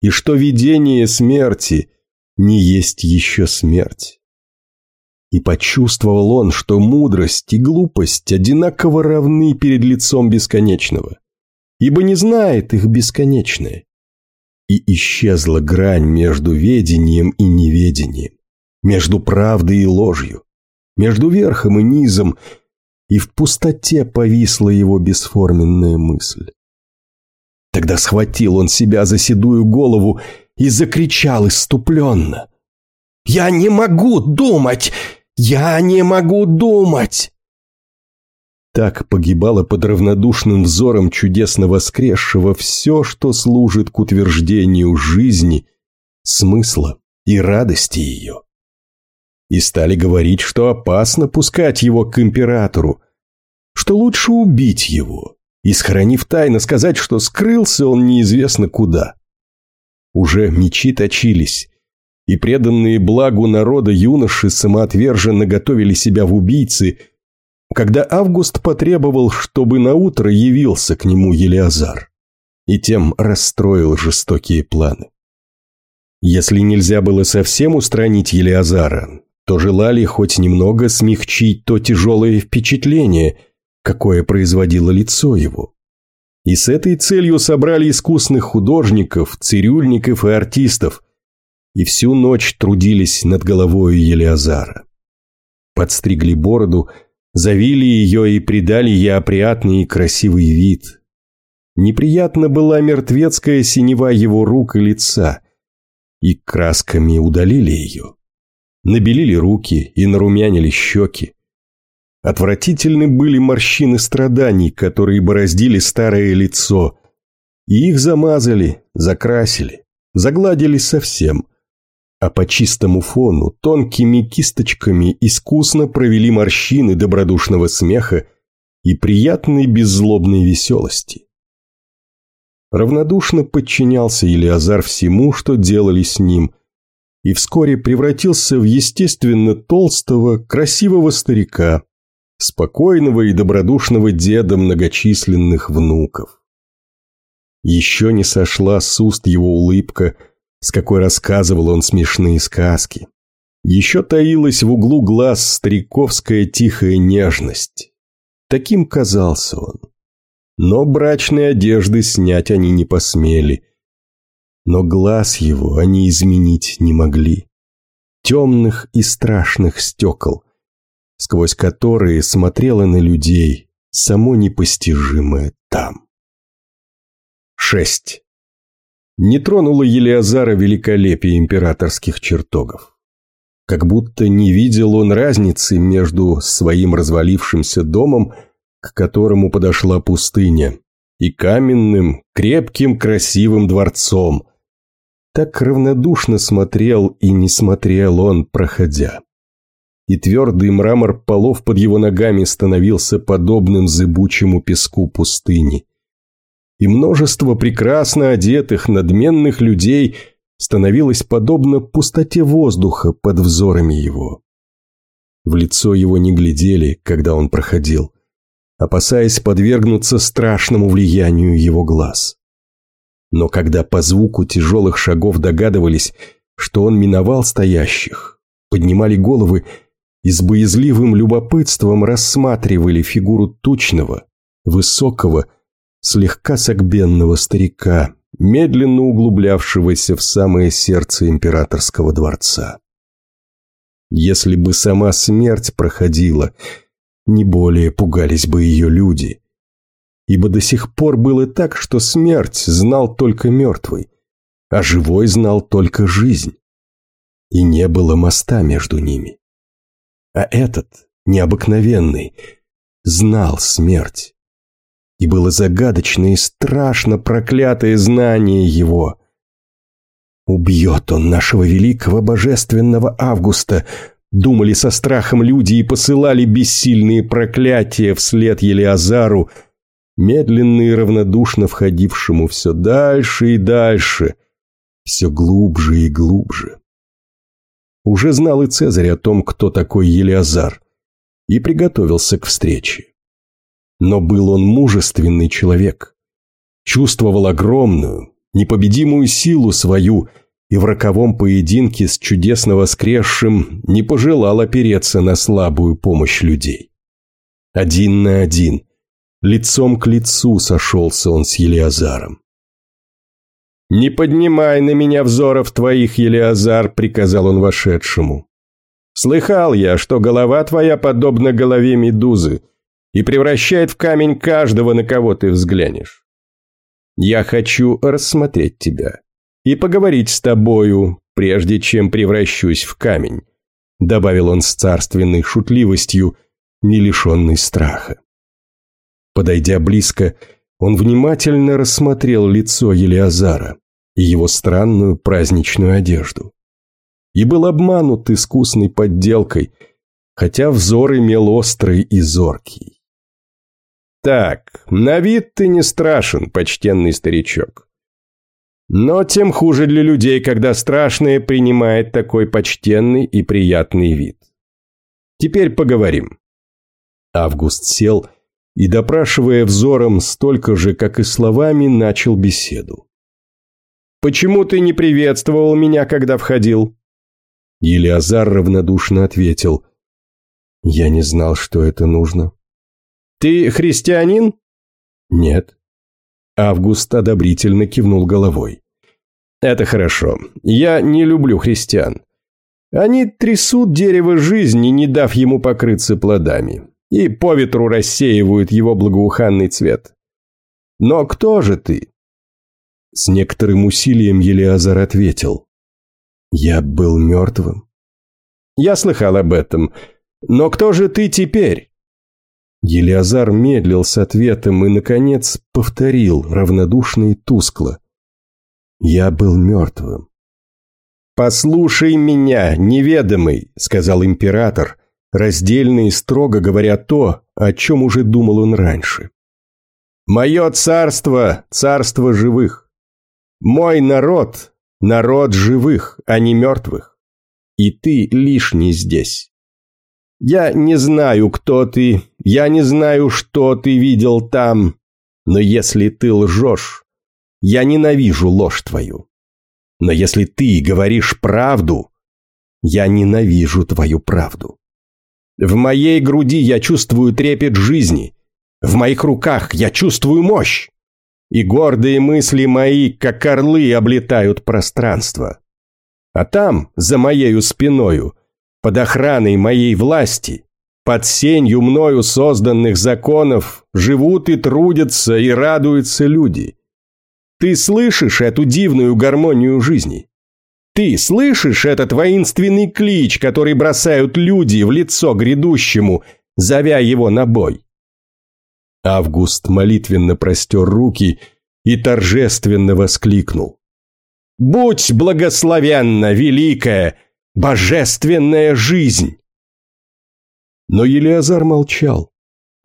и что видение смерти не есть еще смерть. И почувствовал он, что мудрость и глупость одинаково равны перед лицом бесконечного, ибо не знает их бесконечное. И исчезла грань между ведением и неведением, между правдой и ложью, между верхом и низом, и в пустоте повисла его бесформенная мысль. Тогда схватил он себя за седую голову и закричал иступленно. «Я не могу думать! Я не могу думать!» Так погибало под равнодушным взором чудесно воскресшего все, что служит к утверждению жизни, смысла и радости ее и стали говорить, что опасно пускать его к императору, что лучше убить его и, схоронив тайно, сказать, что скрылся он неизвестно куда. Уже мечи точились, и преданные благу народа юноши самоотверженно готовили себя в убийцы, когда Август потребовал, чтобы наутро явился к нему Елиазар, и тем расстроил жестокие планы. Если нельзя было совсем устранить Елиазара, то желали хоть немного смягчить то тяжелое впечатление, какое производило лицо его. И с этой целью собрали искусных художников, цирюльников и артистов, и всю ночь трудились над головой Елиазара. Подстригли бороду, завили ее и придали ей опрятный и красивый вид. Неприятно была мертвецкая синева его рук и лица, и красками удалили ее набелили руки и нарумянили щеки. Отвратительны были морщины страданий, которые бороздили старое лицо, и их замазали, закрасили, загладили совсем, а по чистому фону тонкими кисточками искусно провели морщины добродушного смеха и приятной беззлобной веселости. Равнодушно подчинялся Илиазар всему, что делали с ним – и вскоре превратился в естественно толстого, красивого старика, спокойного и добродушного деда многочисленных внуков. Еще не сошла с уст его улыбка, с какой рассказывал он смешные сказки. Еще таилась в углу глаз стариковская тихая нежность. Таким казался он. Но брачные одежды снять они не посмели. Но глаз его они изменить не могли. Темных и страшных стекол, сквозь которые смотрело на людей само непостижимое там. 6. Не тронуло Елиазара великолепие императорских чертогов. Как будто не видел он разницы между своим развалившимся домом к которому подошла пустыня, и каменным, крепким, красивым дворцом. Так равнодушно смотрел и не смотрел он, проходя. И твердый мрамор полов под его ногами становился подобным зыбучему песку пустыни. И множество прекрасно одетых, надменных людей становилось подобно пустоте воздуха под взорами его. В лицо его не глядели, когда он проходил опасаясь подвергнуться страшному влиянию его глаз. Но когда по звуку тяжелых шагов догадывались, что он миновал стоящих, поднимали головы и с боязливым любопытством рассматривали фигуру тучного, высокого, слегка согбенного старика, медленно углублявшегося в самое сердце императорского дворца. Если бы сама смерть проходила – не более пугались бы ее люди. Ибо до сих пор было так, что смерть знал только мертвый, а живой знал только жизнь. И не было моста между ними. А этот, необыкновенный, знал смерть. И было загадочно и страшно проклятое знание его. Убьет он нашего великого божественного Августа, Думали со страхом люди и посылали бессильные проклятия вслед Елиазару, медленно и равнодушно входившему все дальше и дальше, все глубже и глубже. Уже знал и Цезарь о том, кто такой Елиазар, и приготовился к встрече. Но был он мужественный человек, чувствовал огромную, непобедимую силу свою – и в роковом поединке с чудесно воскресшим не пожелал опереться на слабую помощь людей. Один на один, лицом к лицу сошелся он с Елиазаром. «Не поднимай на меня взоров твоих, Елиазар», — приказал он вошедшему. «Слыхал я, что голова твоя подобна голове медузы и превращает в камень каждого, на кого ты взглянешь. Я хочу рассмотреть тебя и поговорить с тобою, прежде чем превращусь в камень», добавил он с царственной шутливостью, не лишенной страха. Подойдя близко, он внимательно рассмотрел лицо Елиазара и его странную праздничную одежду. И был обманут искусной подделкой, хотя взор имел острый и зоркий. «Так, на вид ты не страшен, почтенный старичок. Но тем хуже для людей, когда страшное принимает такой почтенный и приятный вид. Теперь поговорим. Август сел и, допрашивая взором столько же, как и словами, начал беседу. «Почему ты не приветствовал меня, когда входил?» Елиазар равнодушно ответил. «Я не знал, что это нужно». «Ты христианин?» «Нет». Август одобрительно кивнул головой. «Это хорошо. Я не люблю христиан. Они трясут дерево жизни, не дав ему покрыться плодами, и по ветру рассеивают его благоуханный цвет. Но кто же ты?» С некоторым усилием Елиазар ответил. «Я был мертвым». «Я слыхал об этом. Но кто же ты теперь?» Елиазар медлил с ответом и, наконец, повторил равнодушно и тускло. «Я был мертвым». «Послушай меня, неведомый», — сказал император, раздельно и строго говоря то, о чем уже думал он раньше. «Мое царство — царство живых. Мой народ — народ живых, а не мертвых. И ты лишний здесь. Я не знаю, кто ты, я не знаю, что ты видел там, но если ты лжешь, я ненавижу ложь твою. Но если ты говоришь правду, я ненавижу твою правду. В моей груди я чувствую трепет жизни. В моих руках я чувствую мощь. И гордые мысли мои, как орлы, облетают пространство. А там, за моею спиною, под охраной моей власти, под сенью мною созданных законов, живут и трудятся и радуются люди. Ты слышишь эту дивную гармонию жизни? Ты слышишь этот воинственный клич, который бросают люди в лицо грядущему, зовя его на бой? Август молитвенно простер руки и торжественно воскликнул. «Будь благословенна, великая, божественная жизнь!» Но Елиазар молчал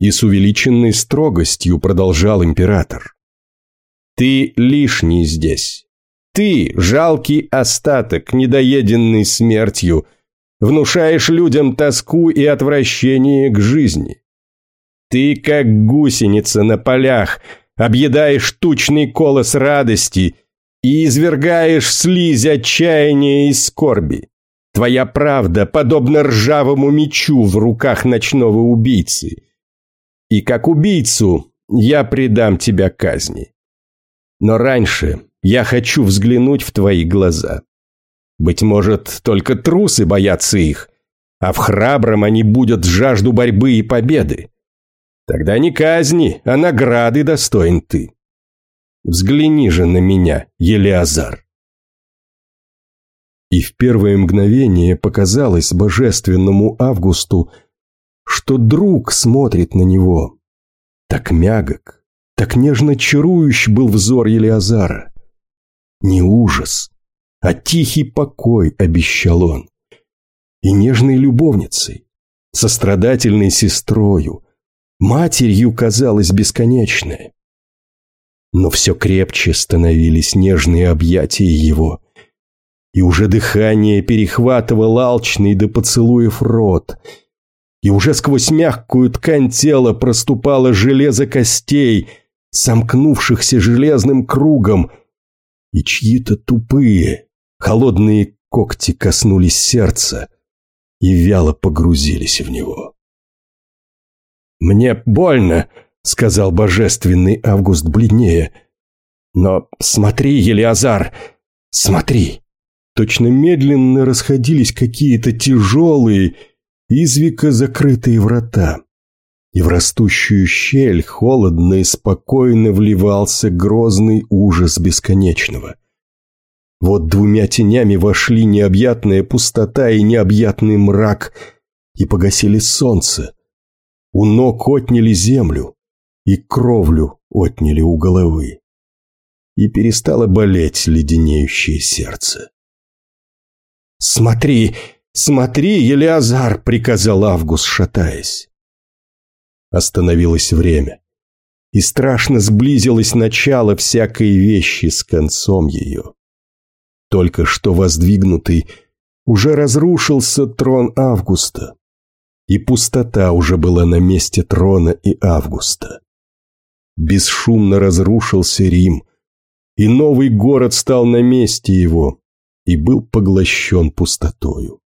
и с увеличенной строгостью продолжал император. Ты лишний здесь. Ты, жалкий остаток, недоеденный смертью, внушаешь людям тоску и отвращение к жизни. Ты, как гусеница на полях, объедаешь тучный колос радости и извергаешь слизь отчаяния и скорби. Твоя правда подобна ржавому мечу в руках ночного убийцы. И как убийцу я предам тебя казни. Но раньше я хочу взглянуть в твои глаза. Быть может, только трусы боятся их, а в храбром они будут жажду борьбы и победы. Тогда не казни, а награды достоин ты. Взгляни же на меня, Елиазар. И в первое мгновение показалось божественному Августу, что друг смотрит на него. Так мягок, так нежно чарующ был взор Елиазара. Не ужас, а тихий покой обещал он. И нежной любовницей, сострадательной сестрою, матерью казалось бесконечное. Но все крепче становились нежные объятия его, и уже дыхание перехватывало алчный до поцелуев рот, и уже сквозь мягкую ткань тела проступало железо костей — сомкнувшихся железным кругом, и чьи-то тупые, холодные когти коснулись сердца и вяло погрузились в него. «Мне больно», — сказал божественный Август бледнее. «Но смотри, Елиазар, смотри!» Точно медленно расходились какие-то тяжелые, извека закрытые врата и в растущую щель холодно и спокойно вливался грозный ужас бесконечного. Вот двумя тенями вошли необъятная пустота и необъятный мрак, и погасили солнце. У ног отняли землю, и кровлю отняли у головы. И перестало болеть леденеющее сердце. «Смотри, смотри, Елиазар!» — приказал Август, шатаясь. Остановилось время. И страшно сблизилось начало всякой вещи с концом ее. Только что воздвигнутый уже разрушился трон Августа, и пустота уже была на месте трона и Августа. Бесшумно разрушился Рим, и новый город стал на месте его и был поглощен пустотою.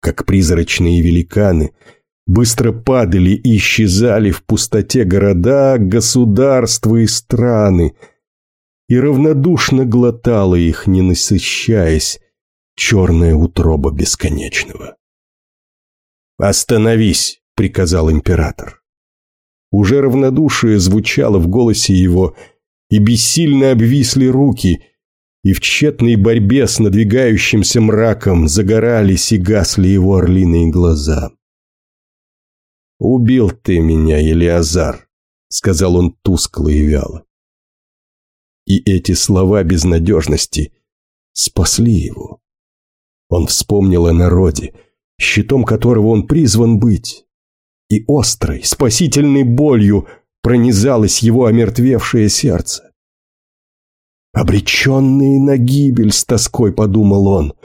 Как призрачные великаны – Быстро падали и исчезали в пустоте города, государства и страны, и равнодушно глотала их, не насыщаясь, черная утроба бесконечного. «Остановись!» — приказал император. Уже равнодушие звучало в голосе его, и бессильно обвисли руки, и в тщетной борьбе с надвигающимся мраком загорались и гасли его орлиные глаза. «Убил ты меня, Елиазар», — сказал он тускло и вяло. И эти слова безнадежности спасли его. Он вспомнил о народе, щитом которого он призван быть, и острой, спасительной болью пронизалось его омертвевшее сердце. «Обреченные на гибель», — с тоской подумал он, —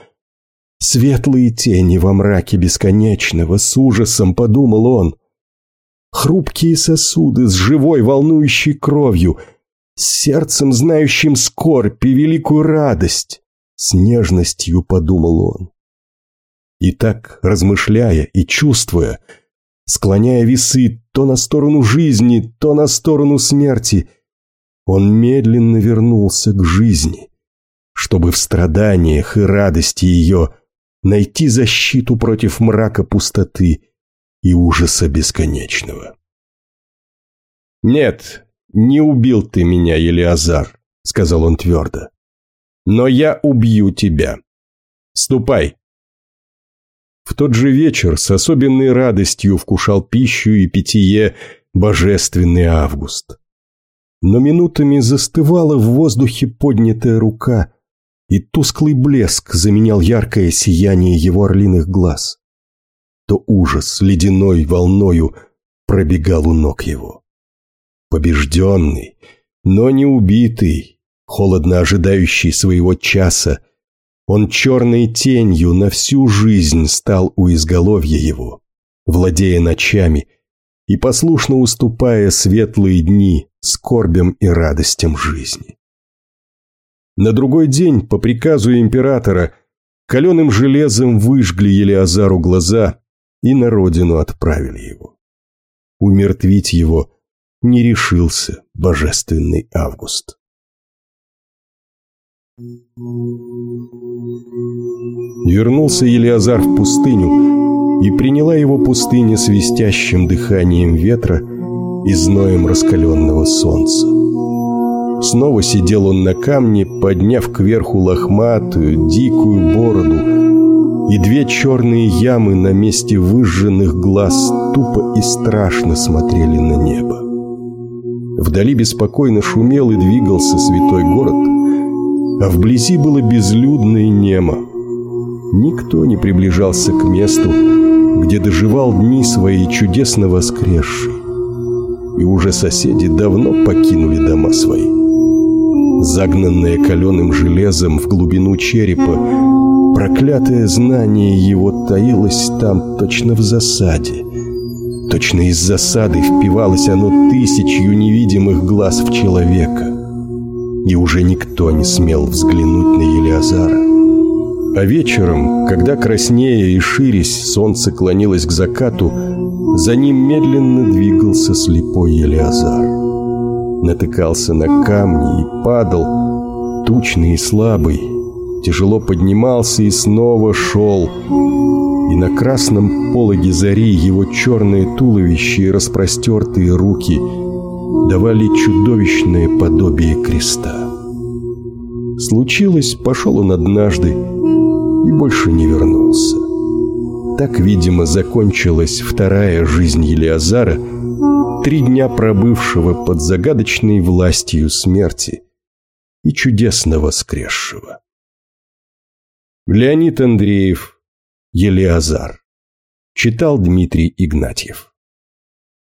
Светлые тени во мраке бесконечного, с ужасом подумал он. Хрупкие сосуды с живой волнующей кровью, с сердцем, знающим скорбь и великую радость. с нежностью подумал он. И так, размышляя и чувствуя, склоняя весы то на сторону жизни, то на сторону смерти, он медленно вернулся к жизни, чтобы в страданиях и радости ее найти защиту против мрака пустоты и ужаса бесконечного. «Нет, не убил ты меня, Елиазар», — сказал он твердо. «Но я убью тебя. Ступай». В тот же вечер с особенной радостью вкушал пищу и питье божественный август. Но минутами застывала в воздухе поднятая рука, и тусклый блеск заменял яркое сияние его орлиных глаз. То ужас ледяной волною пробегал у ног его. Побежденный, но не убитый, холодно ожидающий своего часа, он черной тенью на всю жизнь стал у изголовья его, владея ночами и послушно уступая светлые дни скорбям и радостям жизни. На другой день, по приказу императора, каленым железом выжгли Елиазару глаза и на родину отправили его. Умертвить его не решился божественный Август. Вернулся Елиазар в пустыню, и приняла его пустыня свистящим дыханием ветра и зноем раскаленного солнца. Снова сидел он на камне, подняв кверху лохматую, дикую бороду, и две черные ямы на месте выжженных глаз тупо и страшно смотрели на небо. Вдали беспокойно шумел и двигался святой город, а вблизи было безлюдно и немо. Никто не приближался к месту, где доживал дни свои чудесно воскресший. И уже соседи давно покинули дома свои. Загнанное каленым железом в глубину черепа, проклятое знание его таилось там точно в засаде. Точно из засады впивалось оно тысячью невидимых глаз в человека и уже никто не смел взглянуть на Елиазара. А вечером, когда краснея и ширясь солнце клонилось к закату, за ним медленно двигался слепой Елиазар. Натыкался на камни и падал, тучный и слабый, тяжело поднимался и снова шел, и на красном пологе зари его черное туловище и распростертые руки – давали чудовищное подобие креста. Случилось, пошел он однажды и больше не вернулся. Так, видимо, закончилась вторая жизнь Елиазара, три дня пробывшего под загадочной властью смерти и чудесно воскресшего. Леонид Андреев, Елиазар. Читал Дмитрий Игнатьев.